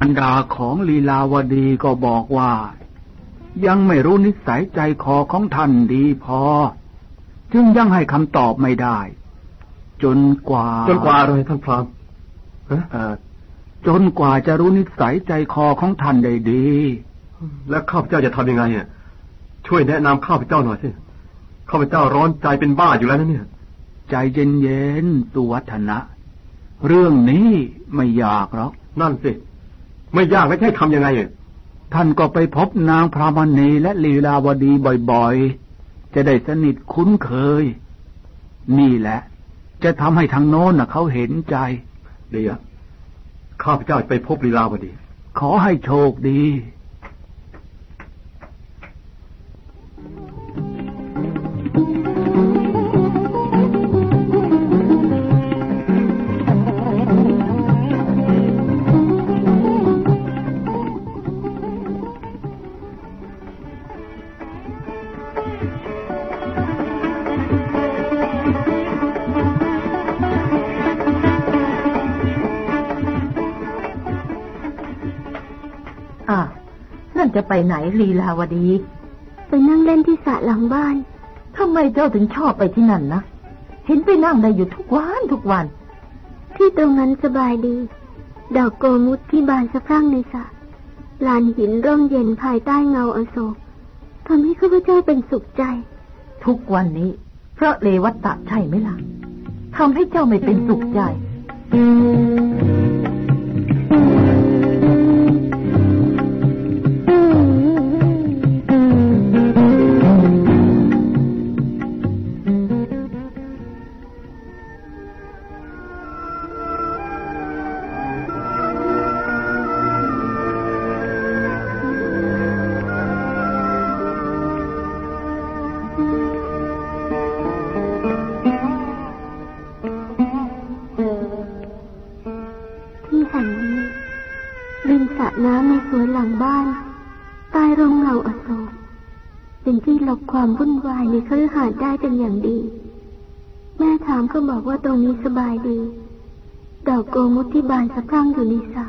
อันดาของลีลาวดีก็บอกว่า ยังไม่รู้นิสัยใจคอของท่านดีพอ จึงยังให้คำตอบไม่ได้ จนกว่า จนกว่าอะไรท่านพรามเอ๊ะเอ่อจนกว่าจะรู้นิสัยใจคอของท่านได้ดี แล้วข้าพเจ้าจะทำยังไงอะช่วยแนะนำข้าพเจ้าหน่อยสิข้าพเจ้าร้อนใจเป็นบ้าอยู่แล้วนะเนี่ย ใจเย็นๆสุวัฒนะ เรื่องนี้ไม่ยากหรอกนั่นสิ ไม่ยากแล้วให้ทำยังไงอะท่านก็ไปพบนางพรามณีและลีลาวดีบ่อยๆ จะได้สนิทคุ้นเคย นี่แหละ จะทำให้ทางโน้นน่ะเขาเห็นใจดีอะข้าพเจ้าจะไปพบลีลาวดี ขอให้โชคดี จะไปไหนลีลาวดี ไปนั่งเล่นที่สระหลังบ้านทำไมเจ้าถึงชอบไปที่นั่นนะเห็นไปนั่งได้อยู่ทุกวันทุกวัน ที่ตรงนั้นสบายดี ดอกโกมุตที่บานสะพรั่งในสระลานหินร่มเย็นภายใต้เงาอโศกทำให้ข้าพเจ้าเป็นสุขใจ ทุกวันนี้ เพราะเลวัตตะใช่ไหมล่ะทำให้เจ้าไม่เป็นสุขใจ หลังบ้านใต้ร่มเงาอโศกเป็นที่หลบความวุ่นวายในคฤหาสน์ได้เป็นอย่างดี แม่ถามก็บอกว่าตรงนี้สบายดี ดอกโกมุตที่บานสะพรั่งอยู่ในสระ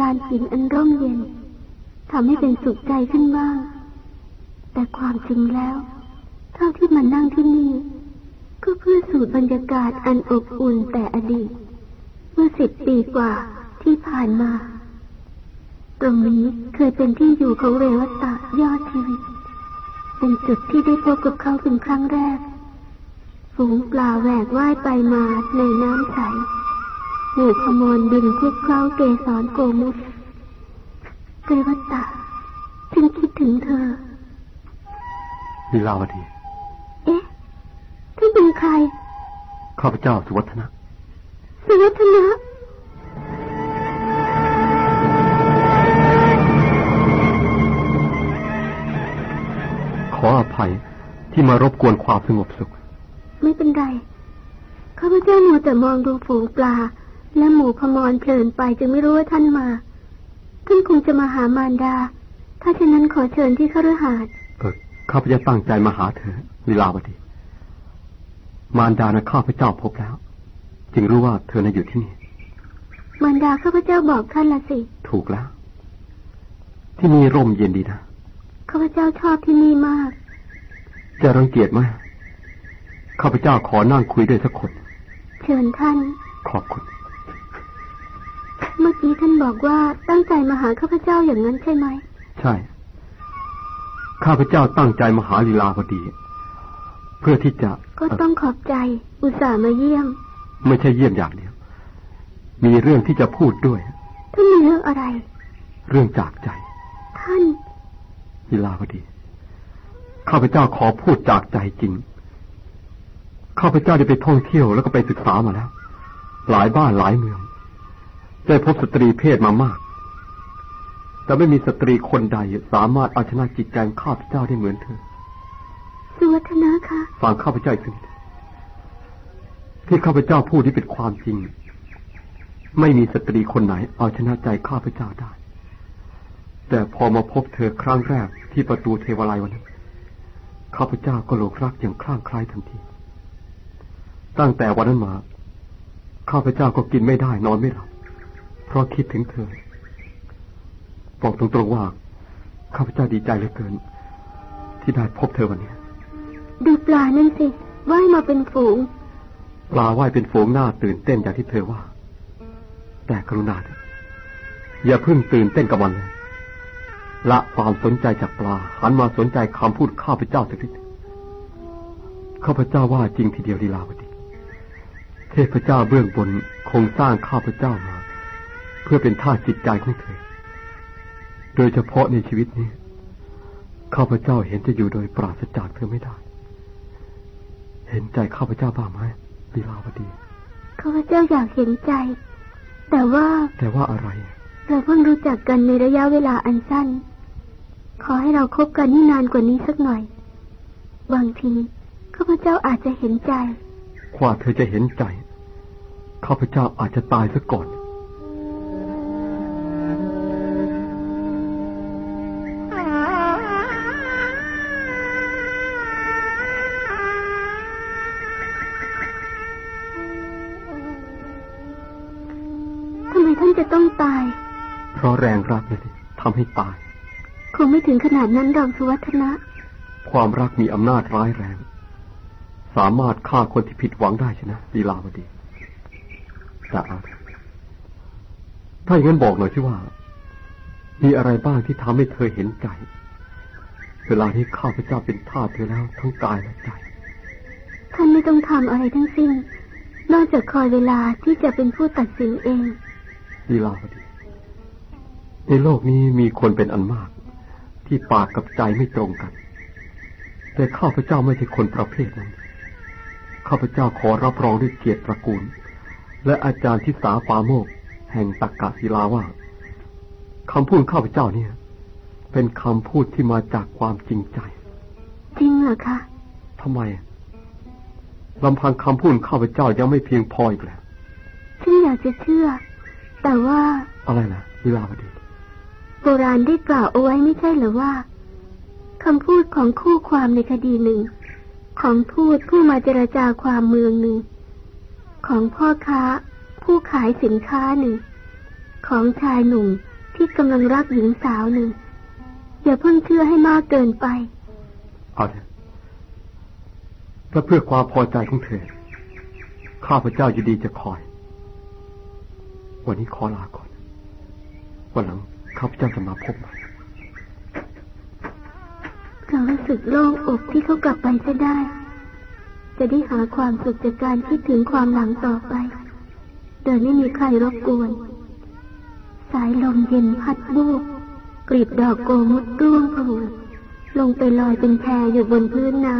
ลานหินอันร่มเย็นทำให้เป็นสุขใจขึ้นบ้าง แต่ความจริงแล้ว เท่าที่มานั่งที่นี่ ก็เพื่อสูดบรรยากาศอันอบอุ่นแต่อดีต เมื่อสิบปีกว่าที่ผ่านมา รงนี้เคยเป็นที่อยู่ของเรวัตตะยอดชีวิต เป็นจุดที่ได้พบกับเขาเป็นครั้งแรก ฝูงปลาแหวกว่ายไปมาในน้ำใสหมู่ขโมนบินคลุกเคล้าเกสรโกมุสเรวัตตะฉันคิดถึงเธอลีลาวดี เอ๊ะท่านเป็นใคร ข้าพเจ้าสุวัฒนะ สุวัฒนะ ออภัยที่มารบกวนความสงบสุข ไม่เป็นไรข้าพเจ้ามัวแต่มองดูฝูงปลา และหมูพมรเพลินไปจึงไม่รู้ว่าท่านมา ท่านคงจะมาหามารดา ถ้าเช่นนั้นขอเชิญที่คฤหาสน์เออข้าพเจ้าตั้งใจมาหาเธอลีลาวดี มารดานะข้าพเจ้าพบแล้ว จึงรู้ว่าเธอน่ะอยู่ที่นี่ มารดาข้าพเจ้าบอกท่านละสิ ถูกแล้ว ที่นี่ร่มเย็นดีนะ ข้าพเจ้าชอบที่นี่มาก จะรังเกียจไหมข้าพเจ้าขอนั่งคุยด้วยสักคน เชิญท่าน ขอบคุณ เมื่อกี้ท่านบอกว่าตั้งใจมาหาข้าพเจ้าอย่างนั้นใช่ไหม ใช่ ข้าพเจ้าตั้งใจมาหาลีลาวดี เพื่อที่จะ ก็ต้องขอบใจ อุตส่าห์มาเยี่ยม ไม่ใช่เยี่ยมอย่างเดียว มีเรื่องที่จะพูดด้วยท่านมีเรื่องอะไร เรื่องจากใจ ท่าน ลีลาวดี ข้าพเจ้าขอพูดจากใจจริง ข้าพเจ้าได้ไปท่องเที่ยวแล้วก็ไปศึกษามาแล้ว หลายบ้านหลายเมือง ได้พบสตรีเพศมามาก แต่ไม่มีสตรีคนใดสามารถเอาชนะจิตใจของข้าพเจ้าได้เหมือนเธอ สุวัฒนาคะฟังข้าพเจ้าอีกสักนิดที่ข้าพเจ้าพูดที่เป็นความจริง ไม่มีสตรีคนไหนเอาชนะใจข้าพเจ้าได้ แต่พอมาพบเธอครั้งแรกที่ประตูเทวาลัยวันนั้นข้าพเจ้าก็หลงรักอย่างคลั่งไคล้ทันที ตั้งแต่วันนั้นมาข้าพเจ้าก็กินไม่ได้นอนไม่หลับเพราะคิดถึงเธอ บอกตรงๆว่าข้าพเจ้าดีใจเหลือเกิน ที่ได้พบเธอวันนี้ ดูปลานั่นสิว่ายมาเป็นฝูง ปลาว่ายเป็นฝูงหน้าตื่นเต้นอย่างที่เธอว่า แต่กรุณาเถอะอย่าเพิ่งตื่นเต้นกับมันเลย ละความสนใจจากปลาหันมาสนใจคำพูดข้าพเจ้าสักนิดข้าพเจ้าว่าจริงทีเดียวลีลาวดีเทพเจ้าเบื้องบนคงสร้างข้าพเจ้ามา เพื่อเป็นทาสจิตใจของเธอ โดยเฉพาะในชีวิตนี้ ข้าพเจ้าเห็นจะอยู่โดยปราศจากเธอไม่ได้ เห็นใจข้าพเจ้าบ้างไหมลีลาวดีข้าพเจ้าอยากเห็นใจ แต่ว่า แต่ว่าอะไรเราเพิ่งรู้จักกันในระยะเวลาอันสั้น ขอให้เราคบกันนี่นานกว่านี้สักหน่อย บางทีข้าพเจ้าอาจจะเห็นใจ กว่าเธอจะเห็นใจ ข้าพเจ้าอาจจะตายซะก่อน ทำไมท่านจะต้องตาย เพราะแรงรักนี่สิทำให้ตายคง ไม่ถึงขนาดนั้นดอกสุวัฒนะ ความรักมีอำนาจร้ายแรง สามารถฆ่าคนที่ผิดหวังได้ใช่นะลีลาวดีแต่เอาเถอะถ้าอย่างนั้นบอกหน่อยที่ว่า มีอะไรบ้างที่ทำให้เธอเห็นใจ เวลาที่ข้าพเจ้าเป็นทาสเธอแล้วทั้งกายและใจ ท่านไม่ต้องทำอะไรทั้งสิ้น นอกจากคอยเวลาที่จะเป็นผู้ตัดสินเองลีลาวดีในโลกนี้มีคนเป็นอันมาก ที่ปากกับใจไม่ตรงกัน แต่ข้าพเจ้าไม่ใช่คนประเภทนั้น ข้าพเจ้าขอรับรองด้วยเกียรติตระกูล และอาจารย์ทิสาปาโมก แห่งตักกะศิลาว่าคำพูดข้าพเจ้าเนี่ย เป็นคำพูดที่มาจากความจริงใจ จริงเหรอคะทำไมลำพังคำพูดข้าพเจ้ายังไม่เพียงพออีกแล้วฉันอยากจะเชื่อ แต่ว่าอะไรล่ะลีลาวดี โบราณได้กล่าวเอาไว้ไม่ใช่เหรือว่าคำพูดของคู่ความในคดีหนึ่ง ของทูตผู้มาเจรจาความเมืองหนึ่ง ของพ่อค้า ผู้ขายสินค้าหนึ่ง ของชายหนุ่มที่กำลังรักหญิงสาวหนึ่ง อย่าเพิ่งเชื่อให้มากเกินไป เอาเถอะถ้าเพื่อความพอใจของเธอ ข้าพเจ้ายินดีจะคอย วันนี้ขอลาก่อน วันหลัง ข้าพเจ้าจะมาพบใหม่เรารู้สึกโล่งอกที่เขากลับไปจะได้ จะได้หาความสุขจากการคิดถึงความหลังต่อไป โดยไม่มีใครรบกวน สายลมเย็นพัดบูบกลีบดอกโกมุดร่วงผล่ลงไปลอยเป็นแพอยู่บนพื้นน้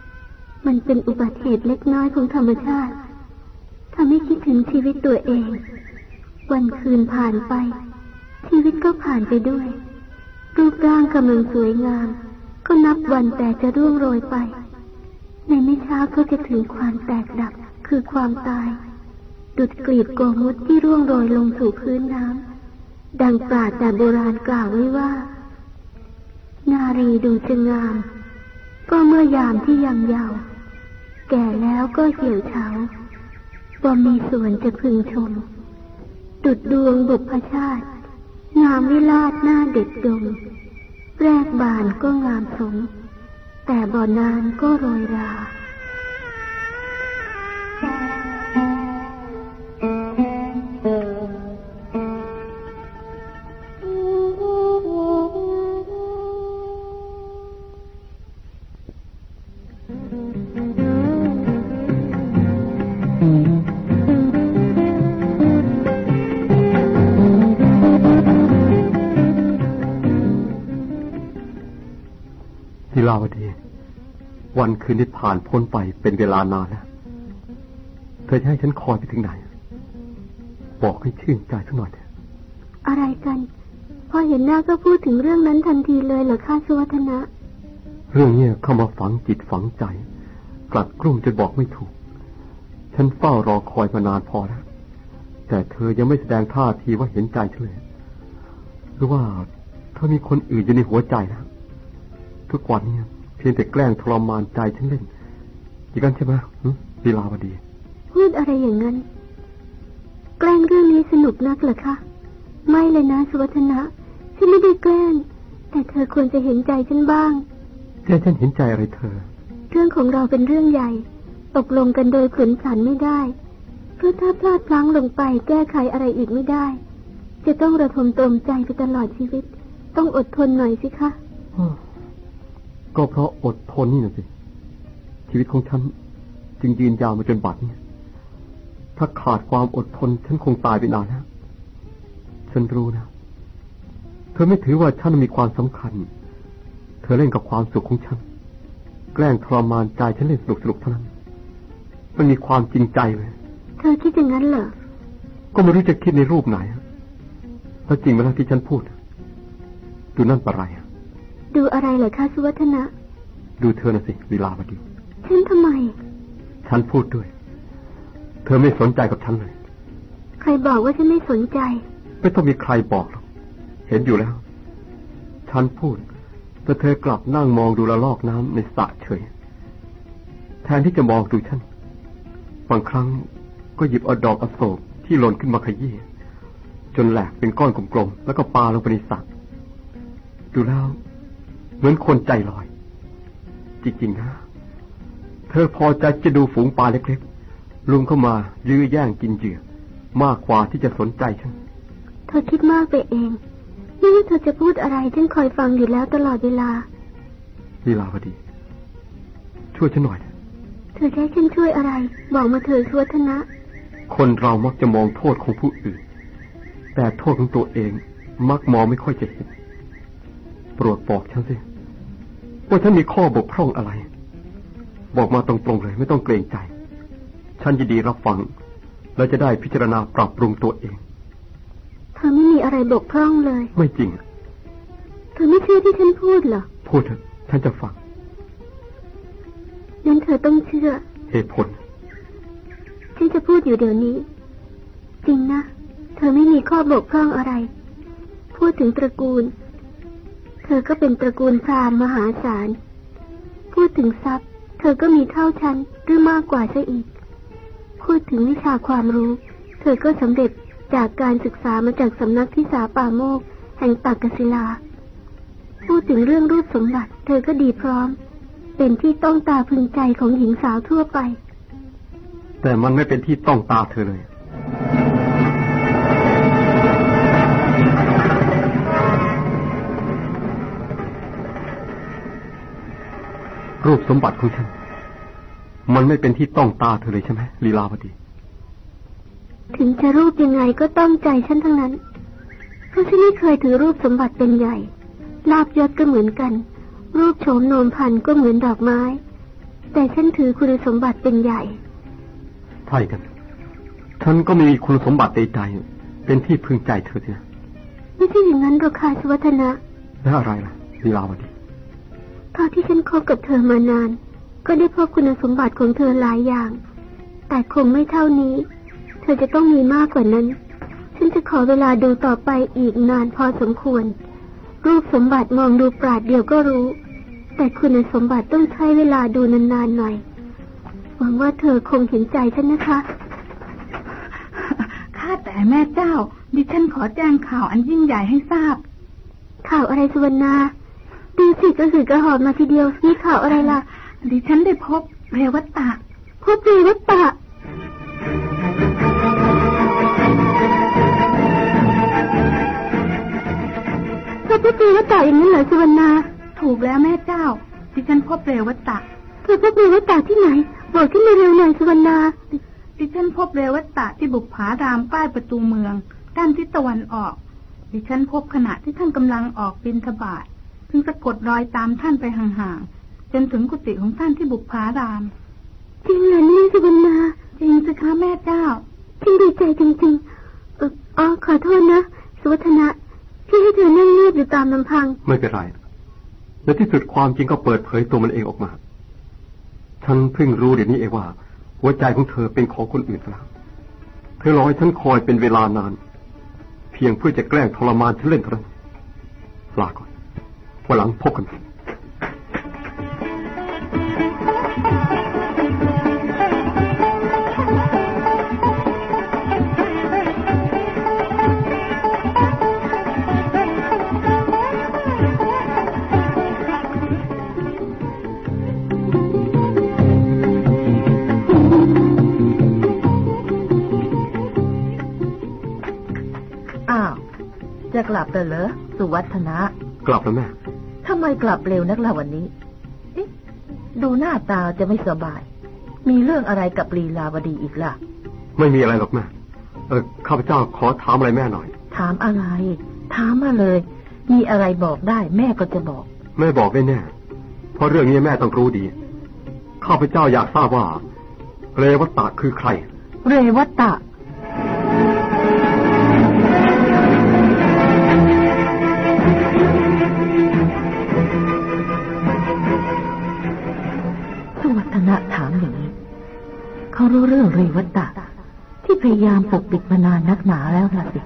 ำ มันเป็นอุบัติเหตุเล็กน้อยของธรรมชาติทำให้คิดถึงชีวิตตัวเอง วันคืนผ่านไป ชีวิตก็ผ่านไปด้วย รูปร่างกำลังสวยงาม ก็นับวันแต่จะร่วงโรยไป ในไม่ช้าก็จะถึงความแตกดับคือความตาย ดุดกลีบโกมุดที่ร่วงโรยลงสู่พื้นน้ำดังปราดแต่โบราณกล่าวไว้ว่า นารีดูจะงาม ก็เมื่อยามที่ยังเยาว์แก่แล้วก็เหี่ยวเฉาบ่มีส่วนจะพึงชมดุดดวงบุพชาติ งามวิลาศหน้าเด็ดดงแรกบานก็งามสม แต่บ่อนานก็โรยรา วันคืนนี้ผ่านพ้นไปเป็นเวลานานแล้ว เธอจะให้ฉันคอยไปถึงไหน บอกให้ชื่นใจสักหน่อยเถอะอะไรกัน พอเห็นหน้าก็พูดถึงเรื่องนั้นทันทีเลยเหรอคะสุวัฒนะ เรื่องเนี้ยเข้ามาฝังจิตฝังใจ กลัดกลุ้มจนบอกไม่ถูก ฉันเฝ้ารอคอยมานานพอแล้ว แต่เธอยังไม่แสดงท่าทีว่าเห็นใจฉันเลยหรือว่าเธอมีคนอื่นอยู่ในหัวใจนะทุกวันเนี่ย เพียงแต่แกล้งทรมานใจฉันเล่นอย่างนั้นใช่ไหมหึลีลาวดี พูดอะไรอย่างนั้น แกล้งเรื่องนี้สนุกนักเหรอคะไม่เลยนะสุวัฒนะฉฉันไม่ได้แกล้ง แต่เธอควรจะเห็นใจฉันบ้างแต่ฉันเห็นใจอะไรเธอ เรื่องของเราเป็นเรื่องใหญ่ ตกลงกันโดยผืนผันไม่ได้ เพราะถ้าพลาดพลั้งลงไปแก้ไขอะไรอีกไม่ได้ จะต้องระทมตรมใจไปตลอดชีวิต ต้องอดทนหน่อยสิคะ ก็เพราะอดทนนี่นะสิ ชีวิตของฉัน จึงยืนยาวมาจนบัดนี้ถ้าขาดความอดทน ฉันคงตายไปนานแล้วฉันรู้นะ เธอไม่ถือว่าฉันมีความสำคัญ เธอเล่นกับความสุขของฉัน แกล้งทรมานใจฉันเล่นสนุกสนุกเท่านั้น มันมีความจริงใจเลยเธอคิดอย่างนั้นเหรอ ก็ไม่รู้จะคิดในรูปไหนแล้วจริงไหมล่ะที่ฉันพูด ดูนั่นปะไรอะ ดูอะไรเหรอคะสุวัฒนะ ดูเธอนะสิลีลาวดีฉันทำไม ฉันพูดด้วย เธอไม่สนใจกับฉันเลย ใครบอกว่าฉันไม่สนใจ ไม่ต้องมีใครบอกหรอก เห็นอยู่แล้ว ฉันพูด แต่เธอกลับนั่งมองดูละลอกน้ำในสระเฉย แทนที่จะมองดูฉัน บางครั้งก็หยิบเอาดอกอโศกที่หล่นขึ้นมาขยี้จนแหลกเป็นก้อนกลมๆ แล้วก็ปาลงไปในสระดูแล้ว เหมือนคนใจลอย จริงๆนะ เธอพอใจจะดูฝูงปลาเล็กๆลุมเข้ามายื้อแย่งกินเหยื่อ มากกว่าที่จะสนใจฉัน เธอคิดมากไปเองไม่ว่าเธอจะพูดอะไรฉันคอยฟังอยู่แล้วตลอดเวลาลีลาวดี ช่วยฉันหน่อยนะเธอจะให้ฉันช่วยอะไร บอกมาเถิดสุวัฒนะ คนเรามักจะมองโทษของผู้อื่น แต่โทษของตัวเองมักมองไม่ค่อยจะเห็นโปรดบอกฉันสิ ว่าฉันมีข้อบกพร่องอะไร บอกมาตรงๆเลย ไม่ต้องเกรงใจ ฉันยินดีรับฟัง และจะได้พิจารณาปรับปรุงตัวเองเธอไม่มีอะไรบกพร่องเลย ไม่จริงเธอไม่เชื่อที่ฉันพูดเหรอพูดเถอะฉันจะฟังงั้นเธอต้องเชื่อ เหตุผลฉันจะพูดอยู่เดี๋ยวนี้ จริงนะ เธอไม่มีข้อบกพร่องอะไร พูดถึงตระกูลเธ อก็เป็นตระกูลพราหมณ์มหาศาล พูดถึงทรัพย์ เธอก็มีเท่าฉันหรือมากกว่าซะอีก พูดถึงวิชาความรู้ เธอก็สำเร็จจากการศึกษามาจากสำนักที่สาป่าโมก แห่งตักกศิลา พูดถึงเรื่องรูปสมบัติ เธอก็ดีพร้อม เป็นที่ต้องตาพึงใจของหญิงสาวทั่วไป แต่มันไม่เป็นที่ต้องตาเธอเลย รูปสมบัติของฉัน มันไม่เป็นที่ต้องตาเธอเลยใช่ไหมลีลาวดี ถึงจะรูปยังไงก็ต้องใจฉันทั้งนั้น เพราะฉันไม่เคยถือรูปสมบัติเป็นใหญ่ ลาบยศก็เหมือนกัน รูปโฉมโนมพันธุ์ก็เหมือนดอกไม้ แต่ฉันถือคุณสมบัติเป็นใหญ่ ใช่กันฉันก็ไม่มีคุณสมบัติใดๆเป็นที่พึงใจเธอสินะไม่ใช่อย่างนั้นหรอกค่ะสุวัฒนะแล้วอะไรล่ะลีลาวดี เท่าที่ฉันคบกับเธอมานาน ก็ได้พบคุณสมบัติของเธอหลายอย่าง แต่คงไม่เท่านี้ เธอจะต้องมีมากกว่านั้น ฉันจะขอเวลาดูต่อไปอีกนานพอสมควร รูปสมบัติมองดูปราดเดียวก็รู้ แต่คุณสมบัติต้องใช้เวลาดูนานๆหน่อย หวังว่าเธอคงเห็นใจฉันนะคะข้าแต่แม่เจ้า ดิฉันขอแจ้งข่าวอันยิ่งใหญ่ให้ทราบ ข่าวอะไรสุวรรณา ดูสิกระสือกระหอบมาทีเดียวนี่ข่าวอะไรล่ะ ดิฉันได้พบเรวัตตะ พบเรวัตตะพบเรวัตตะอย่างนี้เหรอสุวรรณา ถูกแล้วแม่เจ้า ดิฉันพบเรวัตตะเธอพบเรวัตตะที่ไหน บอกขึ้นมาเร็วหน่อยสุวรรณา ดิฉันพบเรวัตตะที่บุกผารามใกล้ประตูเมือง ด้านทิศตะวันออก ดิฉันพบขณะที่ท่านกำลังออกบินทบาท จึงสะกดรอยตามท่านไปห่างๆจนถึงกุฏิของท่านที่บุกผารามจริงเหรอเนี่ยสุวรรณาจริงสิคะแม่เจ้าฉันดีใจจริงๆเอออ๋อขอโทษนะ สุวัฒนะที่ให้เธอนั่งเงียบอยู่ตามลำพัง ไม่เป็นไรในที่สุดความจริงก็เปิดเผยตัวมันเองออกมาฉันเพิ่งรู้เดี๋ยวนี้เองว่า หัวใจของเธอเป็นของคนอื่นแล้วเธอรอให้ฉันคอยเป็นเวลานาน เพียงเพื่อจะแกล้งทรมานฉันเล่นเท่านั้นลาก่อน วันหลังพบกันจะกลับแต่เหรอสุวัฒนะ กลับแล้วแม่ ไมกลับเร็วนักล่ะวันนี้ เอ๊ะ ดูหน้าตาจะไม่สบาย มีเรื่องอะไรกับลีลาวดีอีกล่ะ ไม่มีอะไรหรอกแม่ เออข้าพเจ้าขอถามอะไรแม่หน่อย ถามอะไร ถามมาเลย มีอะไรบอกได้ แม่ก็จะบอก แม่บอกได้แน่ เพราะเรื่องนี้แม่ต้องรู้ดี ข้าพเจ้าอยากทราบว่า เรวัตตะคือใคร เรวัตตะ รู้เรื่องเรวัตตะ ที่พยายามปกปิดมานานนักหนาแล้วล่ะสิ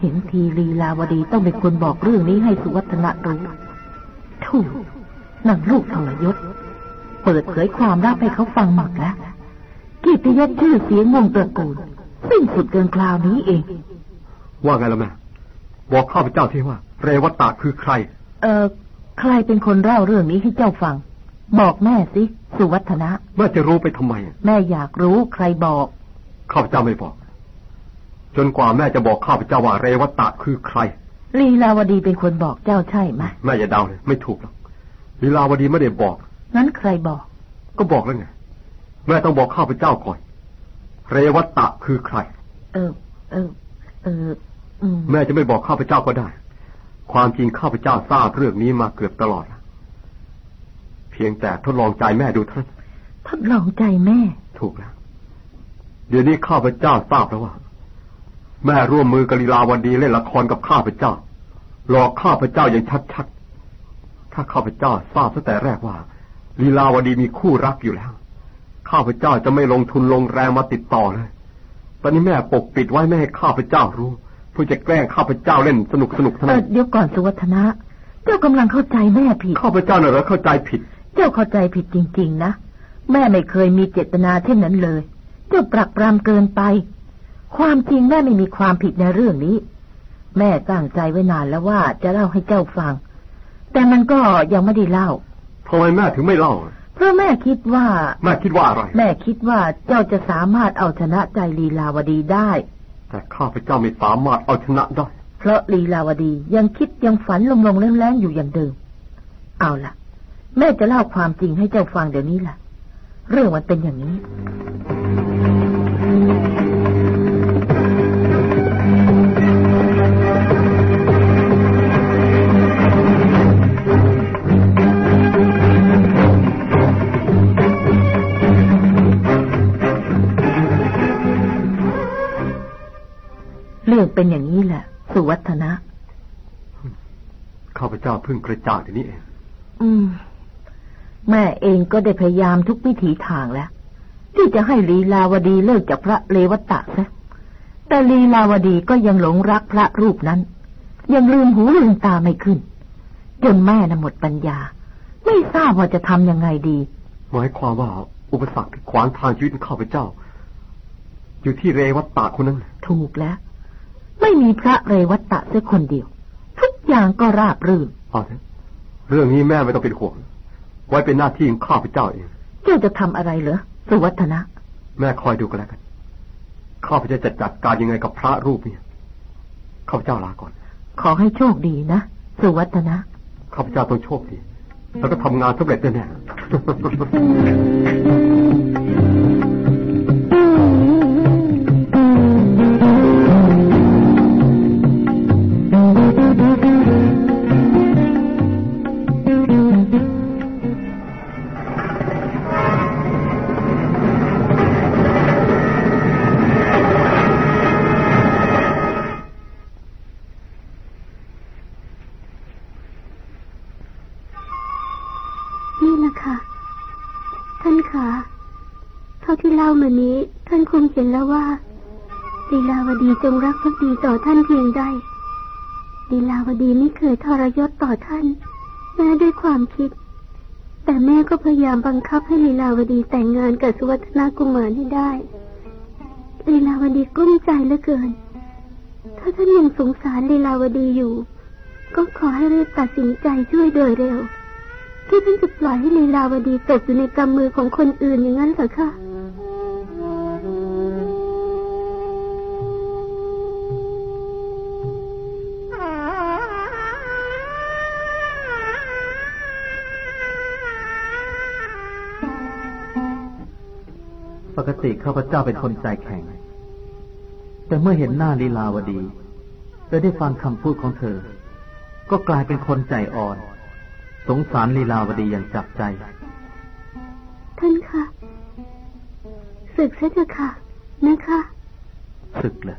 เห็นทีลีลาวดีต้องเป็นคนบอกเรื่องนี้ให้สุวัฒนะรู้ถูกนั่งลูกทรยศ เปิดเผยความลับให้เขาฟังหมดแล้วกิตยศชื่อเสียงวงตระกูลสิ้นสุดเกินคราวนี้เอง ว่าไงล่ะแม่บอกข้าพเจ้าที่ว่า เรวัตตะคือใคร เออใครเป็นคนเล่าเรื่องนี้ให้เจ้าฟัง บอกแม่สิ สุวัฒนะ แม่จะรู้ไปทำไม แม่อยากรู้ใครบอก ข้าพเจ้าไม่บอก จนกว่าแม่จะบอกข้าพเจ้าว่าเรวัตตะคือใคร ลีลาวดีเป็นคนบอกเจ้าใช่ไหมแม่อย่าเดาเลยไม่ถูกหรอก ลีลาวดีไม่ได้บอก งั้นใครบอก ก็บอกแล้วไง แม่ต้องบอกข้าพเจ้าก่อน เรวัตตะคือใคร เออ เออ เอออืมแม่จะไม่บอกข้าพเจ้าก็ได้ ความจริงข้าพเจ้าทราบเรื่องนี้มาเกือบตลอดแล้ว เพียงแต่ทดลองใจแม่ดูเท่านั้นทดลองใจแม่ ถูกแล้ว เดี๋ยวนี้ข้าพเจ้าทราบแล้วว่า แม่ร่วมมือกับลีลาวดีเล่นละครกับข้าพเจ้า หลอกข้าพเจ้าอย่างชัดๆ ถ้าข้าพเจ้าทราบตั้งแต่แรกว่าลีลาวดีมีคู่รักอยู่แล้ว ข้าพเจ้าจะไม่ลงทุนลงแรงมาติดต่อเลย ตอนนี้แม่ปกปิดไว้ไม่ให้ข้าพเจ้ารู้เพื่อจะแกล้งข้าพเจ้าเล่นสนุกสนุกๆเท่านั้นเองเดี๋ยวก่อนสุวัฒนะ เจ้ากำลังเข้าใจแม่ผิด ข้าพเจ้าน่ะเหรอเข้าใจผิด เจ้าเข้าใจผิดจริง ๆ นะ แม่ไม่เคยมีเจตนาเช่นนั้นเลย เจ้าปรักปรามเกินไป ความจริงแม่ไม่มีความผิดในเรื่องนี้ แม่ตั้งใจไว้นานแล้วว่าจะเล่าให้เจ้าฟัง แต่มันก็ยังไม่ได้เล่าทำไมแม่ถึงไม่เล่า เพราะแม่คิดว่า แม่คิดว่าอะไร แม่คิดว่าเจ้าจะสามารถเอาชนะใจลีลาวดีได้ แต่ข้าพเจ้าไม่สามารถเอาชนะได้ เพราะลีลาวดียังคิดยังฝันลมๆแรงๆอยู่อย่างเดิม เอาล่ะ แม่จะเล่าความจริงให้เจ้าฟังเดี๋ยวนี้ล่ะ เรื่องมันเป็นอย่างนี้ เรื่องเป็นอย่างนี้แหละ สุวัฒนะ ข้าพเจ้าเพิ่งกระจ่างทีนี้เอง อืม แม่เองก็ได้พยายามทุกวิถีทางแล้ว ที่จะให้ลีลาวดีเลิกจากพระเรวตะซะแต่ลีลาวดีก็ยังหลงรักพระรูปนั้น ยังลืมหูลืมตาไม่ขึ้น จนแม่น่ะหมดปัญญา ไม่ทราบว่าจะทำยังไงดี หมายความว่าอุปสรรคที่ขวางทางชีวิตของข้าพเจ้า อยู่ที่เรวัตตาคนนั้น ถูกแล้ว ไม่มีพระเรวัตตะสักคนเดียว ทุกอย่างก็ราบรื่นเอาเถอะเรื่องนี้แม่ไม่ต้องเป็นห่วง ไว้เป็นหน้าที่ของข้าพเจ้าเอง เจ้าจะทำอะไรเหรอสุวัฒนะ แม่คอยดูกันแล้วกัน ข้าพเจ้าจะจัดการยังไงกับพระรูปนี้ข้าพเจ้าลาก่อน ขอให้โชคดีนะสุวัฒนะ ข้าพเจ้าต้องโชคดี แล้วก็ทำงานสำเร็จแน่ๆลีลาวดีจงรักภักดีต่อท่านเพียงใดลีลาวดีไม่เคยทรยศต่อท่าน แม้ด้วยความคิด แต่แม่ก็พยายามบังคับให้ลีลาวดีแต่งงานกับสุวัฒนากุมารให้ได้ลีลาวดีกุ้มใจเหลือเกิน ถ้าท่านยังสงสารลีลาวดีอยู่ ก็ขอให้รีบตัดสินใจช่วยโดยเร็วหรือท่านจะปล่อยให้ลีลาวดีตกอยู่ในกำมือของคนอื่นอย่างนั้นเหรอคะ ติข้าพเจ้าเป็นคนใจแข็ง แต่เมื่อเห็นหน้าลีลาวดีและได้ฟังคำพูดของเธอ ก็กลายเป็นคนใจอ่อน สงสารลีลาวดีอย่างจับใจ ท่านคะศึกซะเถอะค่ะ นะคะศึกเลย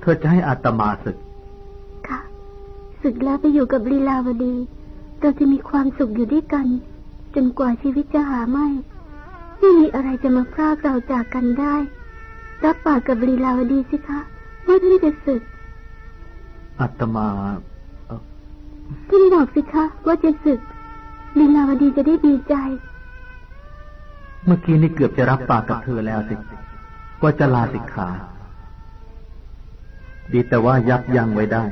เธอจะให้อาตมาศึก ค่ะศึกแล้วไปอยู่กับลีลาวดี เราจะมีความสุขอยู่ด้วยกัน จนกว่าชีวิตจะหาไม่ ไม่มีอะไรจะมาพรากเราจากกันได้ รับปากกับลีลาวดีสิคะว่าท่านจะศึกอาตมาเอ่อท่านบอกสิคะ ว่าจะศึกลีลาวดีจะได้ดีใจ เมื่อกี้นี่เกือบจะรับปากกับเธอแล้วสิว่าจะลาสิกขา ดีแต่ว่ายับยั้งไว้ได้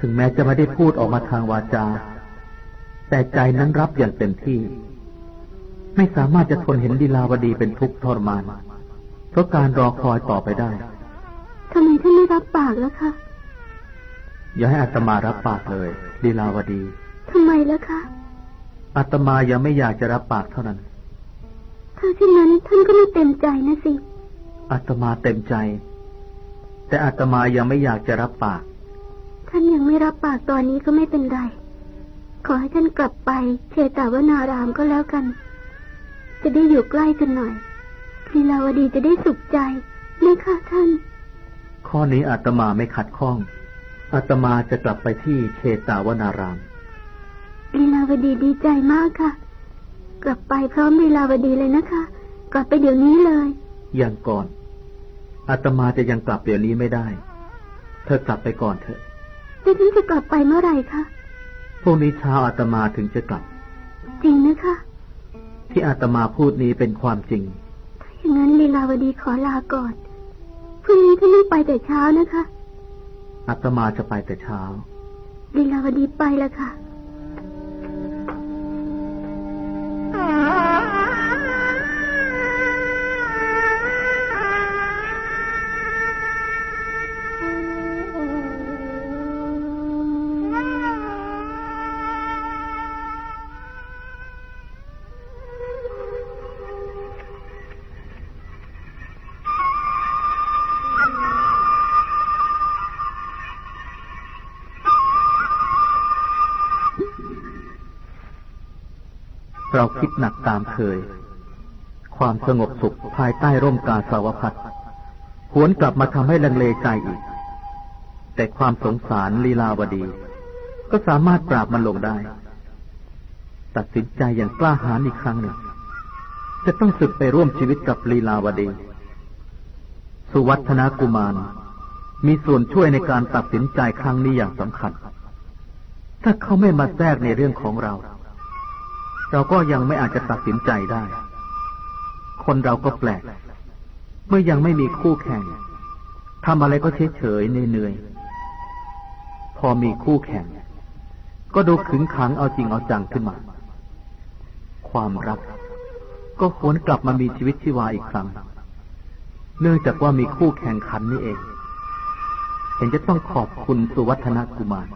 ถึงแม้จะไม่ได้พูดออกมาทางวาจา แต่ใจนั้นรับอย่างเต็มที่ ไม่สามารถจะทนเห็นดีลาวดีเป็นทุกข์ทรมาน เพราะการรอคอยต่อไปได้ทำไมท่านไม่รับปากแล้วคะ อย่าให้อาตมารับปากเลยดีลาวดีทำไมล่ะคะอาตมายังไม่อยากจะรับปากเท่านั้น ถ้าเช่นนั้นท่านก็ไม่เต็มใจนะสิอาตมาเต็มใจ แต่อาตมายังไม่อยากจะรับปาก ท่านยังไม่รับปากตอนนี้ก็ไม่เป็นไร ขอให้ท่านกลับไปเชตาวนารามก็แล้วกัน จะได้อยู่ใกล้กันหน่อยลีลาวดีจะได้สุขใจนะคะท่าน ข้อนี้อาตมาไม่ขัดข้อง อาตมาจะกลับไปที่เชตาวนารามลีลาวดีดีใจมากค่ะ กลับไปพร้อมลีลาวดีเลยนะคะ กลับไปเดี๋ยวนี้เลยอย่างก่อนอาตมาจะยังกลับเดี๋ยวนี้ไม่ได้ เธอกลับไปก่อนเถอะแต่ท่านจะกลับไปเมื่อไหร่คะพรุ่งนี้เช้าอาตมาถึงจะกลับ จริงนะคะ ที่อาตมาพูดนี้เป็นความจริง ถ้าอย่างนั้นลีลาวดีขอลาก่อนพรุ่งนี้ท่านต้องไปแต่เช้านะคะอาตมาจะไปแต่เช้าลีลาวดีไปแล้วค่ะ เราคิดหนักตามเคย ความสงบสุขภายใต้ร่มกาสาวพัดหวนกลับมาทำให้ลังเลใจอีก แต่ความสงสารลีลาวดี ก็สามารถปราบมันลงได้ ตัดสินใจอย่างกล้าหาญอีกครั้งหนึ่ง จะต้องศึกไปร่วมชีวิตกับลีลาวดี สุวัฒนากุมาร มีส่วนช่วยในการตัดสินใจครั้งนี้อย่างสำคัญ ถ้าเขาไม่มาแทรกในเรื่องของเรา เราก็ยังไม่อาจจะตัดสินใจได้ คนเราก็แปลก เมื่อยังไม่มีคู่แข่งทำอะไรก็เฉยเฉยเหนื่อยๆพอมีคู่แข่ง ก็ดูขึงขังเอาจริงเอาจังขึ้นมา ความรัก ก็ควรกลับมามีชีวิตชีวาอีกครั้ง เนื่องจากว่ามีคู่แข่งขันนี่เอง เห็นจะต้องขอบคุณสุวัฒนกุมาร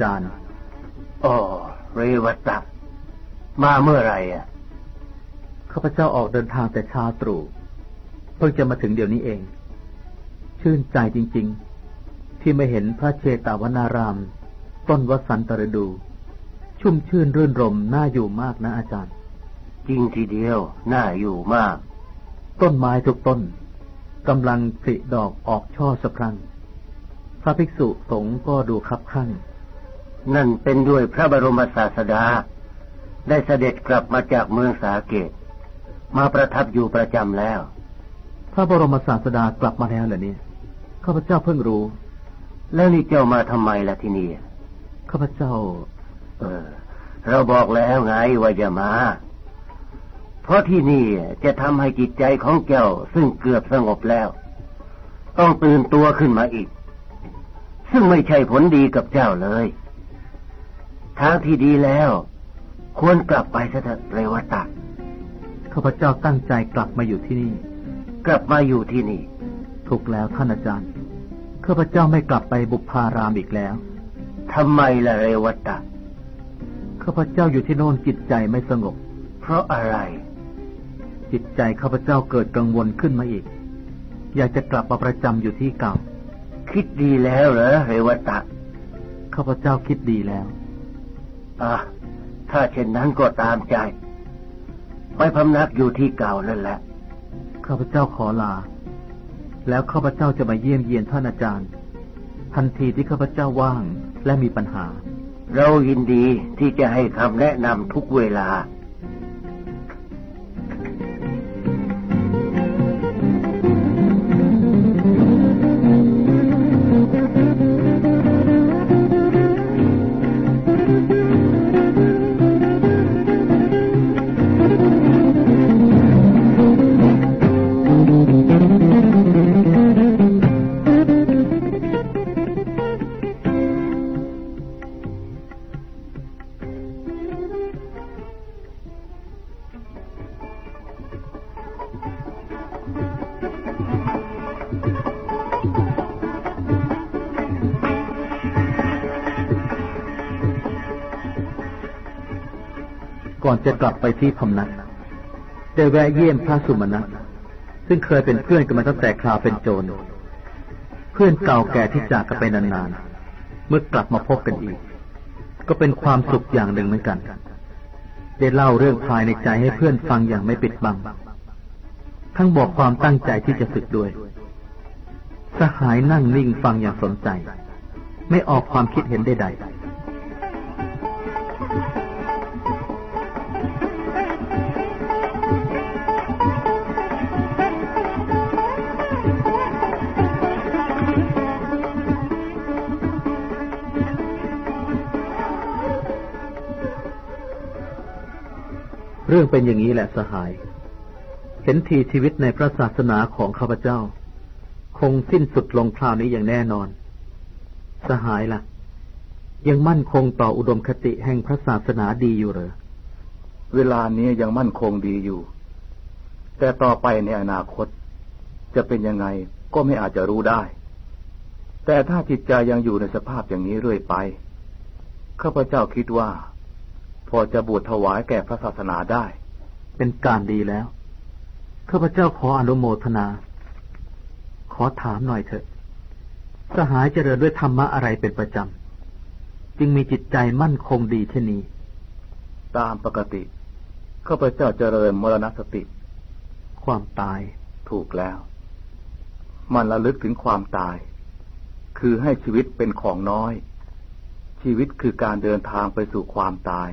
จารย์อ๋อเรวัตะมาเมื่อไหรอะข้าพเจ้าออกเดินทางแต่เช้าตรู่เพิ่งจะมาถึงเดี๋ยวนี้เอง ชื่นใจจริง ๆ ที่ไม่เห็นพระเชตวนาราม ต้นวสันตฤดู ชุ่มชื่นรื่นรมน่าอยู่มากนะอาจารย์ จริงทีเดียวน่าอยู่มาก ต้นไม้ทุกต้นกำลังผลิดอกออกช่อสะพรั่งพระภิกษุสงฆ์ก็ดูคับข้าง นั่นเป็นด้วยพระบรมศาสดา ได้เสด็จกลับมาจากเมืองสาเกต มาประทับอยู่ประจำแล้ว พระบรมศาสดากลับมาแล้วเหรอเนี่ยข้าพเจ้าเพิ่งรู้ แล้วนี่เจ้ามาทำไมล่ะที่นี่ข้าพเจ้า เออ เราบอกแล้วไงว่าจะมา เพราะที่นี่จะทำให้จิตใจของเจ้าซึ่งเกือบสงบแล้ว ต้องตื่นตัวขึ้นมาอีก ซึ่งไม่ใช่ผลดีกับเจ้าเลย ทางที่ดีแล้ว ควรกลับไปซะเถอะเรวตะข้าพเจ้าตั้งใจกลับมาอยู่ที่นี่ กลับมาอยู่ที่นี่ ถูกแล้วท่านอาจารย์ข้าพเจ้าไม่กลับไปบุพารามอีกแล้วทำไมล่ะเรวตะข้าพเจ้าอยู่ที่โน่นจิตใจไม่สงบ เพราะอะไร จิตใจข้าพเจ้าเกิดกังวลขึ้นมาอีก อยากจะกลับมาประจำอยู่ที่เก่า คิดดีแล้วเหรอเรวตะข้าพเจ้าคิดดีแล้ว อะถ้าเช่นนั้นก็ตามใจ ไปพำนักอยู่ที่เก่านั่นแหละ ข้าพเจ้าขอลา แล้วข้าพเจ้าจะมาเยี่ยมเยียนท่านอาจารย์ ทันทีที่ข้าพเจ้าว่างและมีปัญหา เรายินดีที่จะให้คำแนะนำทุกเวลา ก่อนจะกลับไปที่พำนักได้แวะเยี่ยมพระสุมาณะซึ่งเคยเป็นเพื่อนกันมาตั้งแต่คราวเป็นโจร เพื่อนเก่าแก่ที่จากกันไปนานๆ เมื่อกลับมาพบกันอีก ก็เป็นความสุขอย่างหนึ่งเหมือนกัน ได้เล่าเรื่องภายในใจให้เพื่อนฟังอย่างไม่ปิดบัง ทั้งบอกความตั้งใจที่จะศึกด้วย สหายนั่งนิ่งฟังอย่างสนใจ ไม่ออกความคิดเห็นใดๆ เรื่องเป็นอย่างนี้แหละสหาย เห็นทีชีวิตในพระศาสนาของข้าพเจ้า คงสิ้นสุดลงคราวนี้อย่างแน่นอน สหายล่ะ ยังมั่นคงต่ออุดมคติแห่งพระศาสนาดีอยู่หรือเวลานี้ยังมั่นคงดีอยู่ แต่ต่อไปในอนาคต จะเป็นยังไงก็ไม่อาจจะรู้ได้ แต่ถ้าจิตใจยังอยู่ในสภาพอย่างนี้เรื่อยไปข้าพเจ้าคิดว่า พอจะบวชถวายแก่พระศาสนาได้ เป็นการดีแล้วข้าพเจ้าขออนุโมทนา ขอถามหน่อยเถอะสหายเจริญด้วยธรรมะอะไรเป็นประจำ จึงมีจิตใจมั่นคงดีเช่นนี้ ตามปกติข้าพเจ้าเจริญมรณสติ ความตายถูกแล้ว มันระลึกถึงความตาย คือให้ชีวิตเป็นของน้อย ชีวิตคือการเดินทางไปสู่ความตาย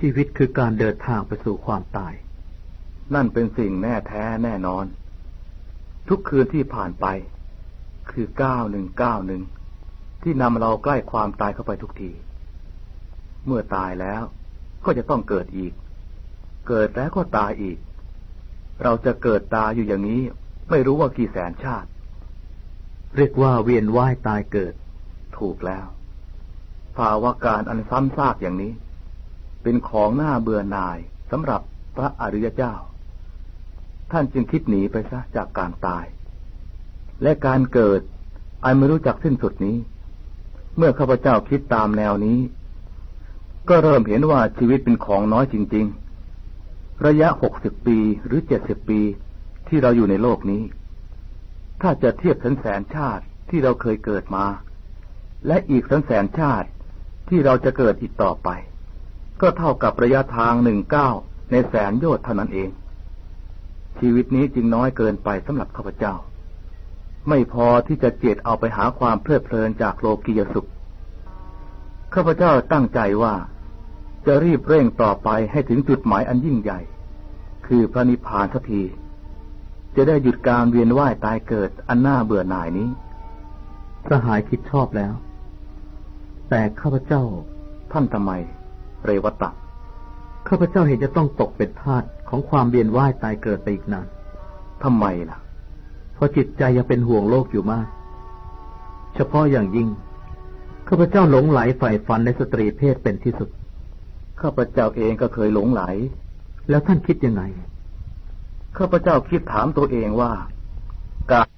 ชีวิตคือการเดินทางไปสู่ความตาย นั่นเป็นสิ่งแน่แท้แน่นอน ทุกคืนที่ผ่านไป คือก้าวหนึ่งก้าวหนึ่งที่นำเราใกล้ความตายเข้าไปทุกที เมื่อตายแล้วก็จะต้องเกิดอีก เกิดแล้วก็ตายอีก เราจะเกิดตายอยู่อย่างนี้ ไม่รู้ว่ากี่แสนชาติเรียกว่าเวียนว่ายตายเกิด ถูกแล้ว ภาวะการอันซ้ำซากอย่างนี้ เป็นของหน้าเบื่อหน่ายสำหรับพระอริยเจ้า ท่านจึงคิดหนีไปซะจากการตาย และการเกิดอันไม่รู้จักสิ้นสุดนี้ เมื่อข้าพเจ้าคิดตามแนวนี้ ก็เริ่มเห็นว่าชีวิตเป็นของน้อยจริง ๆ ระยะหกสิบปีหรือเจ็ดสิบปีที่เราอยู่ในโลกนี้ ถ้าจะเทียบแสนแสนชาติที่เราเคยเกิดมา และอีกแสนแสนชาติที่เราจะเกิดอีกต่อไป ก็เท่ากับระยะทางหนึ่งเก้าในแสนโยชน์เท่านั้นเอง ชีวิตนี้จึงน้อยเกินไปสำหรับข้าพเจ้า ไม่พอที่จะเจตเอาไปหาความเพลิดเพลินจากโลกียสุขข้าพเจ้าตั้งใจว่า จะรีบเร่งต่อไปให้ถึงจุดหมายอันยิ่งใหญ่ คือพระนิพพานสักที จะได้หยุดการเวียนว่ายตายเกิดอันน่าเบื่อหน่ายนี้สหายคิดชอบแล้ว แต่ข้าพเจ้าท่านทำไม เรวตะข้าพเจ้าเห็นจะต้องตกเป็นทาสของความเวียนว่ายตายเกิดไปอีกนานทำไมล่ะทเพราะจิตใจยังเป็นห่วงโลกอยู่มาก เฉพาะอย่างยิ่งข้าพเจ้าหลงไหลใฝ่ฝันในสตรีเพศเป็นที่สุด ข้าพเจ้าเองก็เคยหลงไหล แล้วท่านคิดยังไง ข้าพเจ้าคิดถามตัวเองว่า การ